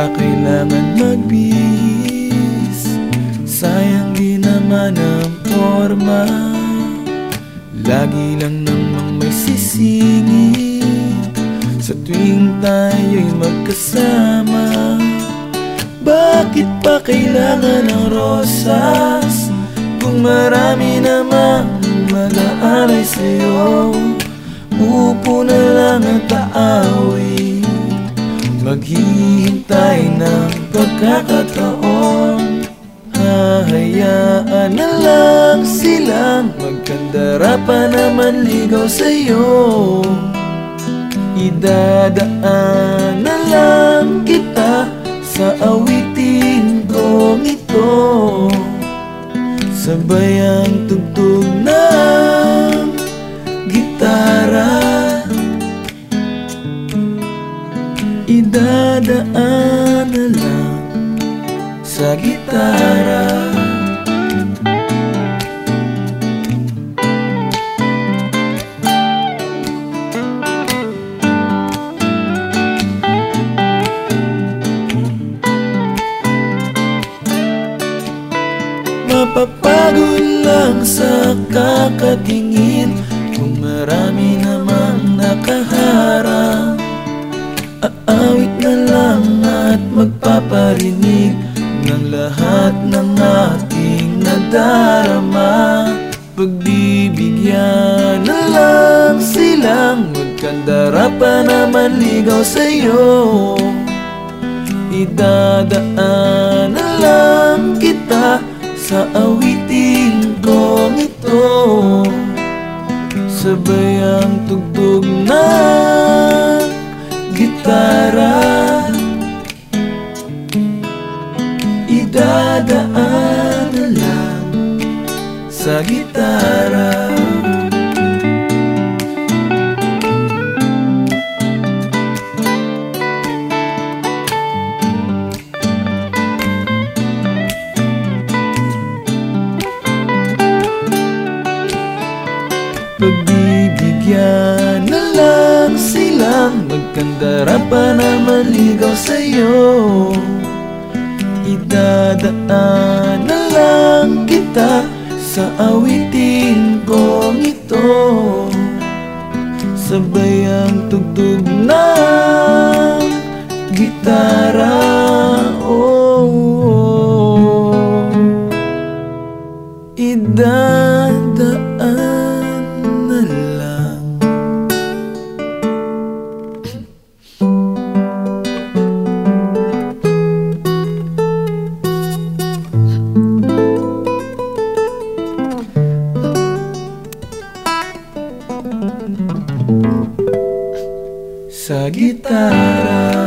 pa kailangan magbihis. Sayang di naman ang forma Lagi lang namang may sisingit. Sa tuwing tayo'y magkasama Bakit pa kailangan ng rosas? Kung marami namang mag-aaray sa'yo Upo na lang at aawi Maghihintay ng pagkakataon. Hahayaan na lang silang Magkandara pa naman ligaw sa'yo. Idadaan na lang kita Sa awitin kong ito Sabay ang tugtog ng Idadaan na lang sa gitara. Mapapagod lang sa kakatingin Kung marami namang nakaharang magpaparinig Ng lahat ng ating nadarama. Pagbibigyan na lang silang Magkandara pa naman ligaw sa'yo. Idadaan na lang kita sa awitin kong ito. Sabay ang tugtog ng gitara Pagbibigyan na lang silang Magkandara pa naman ligaw sa'yo. Idadaan na lang kita Sa awitin kong ito Sabay ang tugtog ng gitara sa gitara.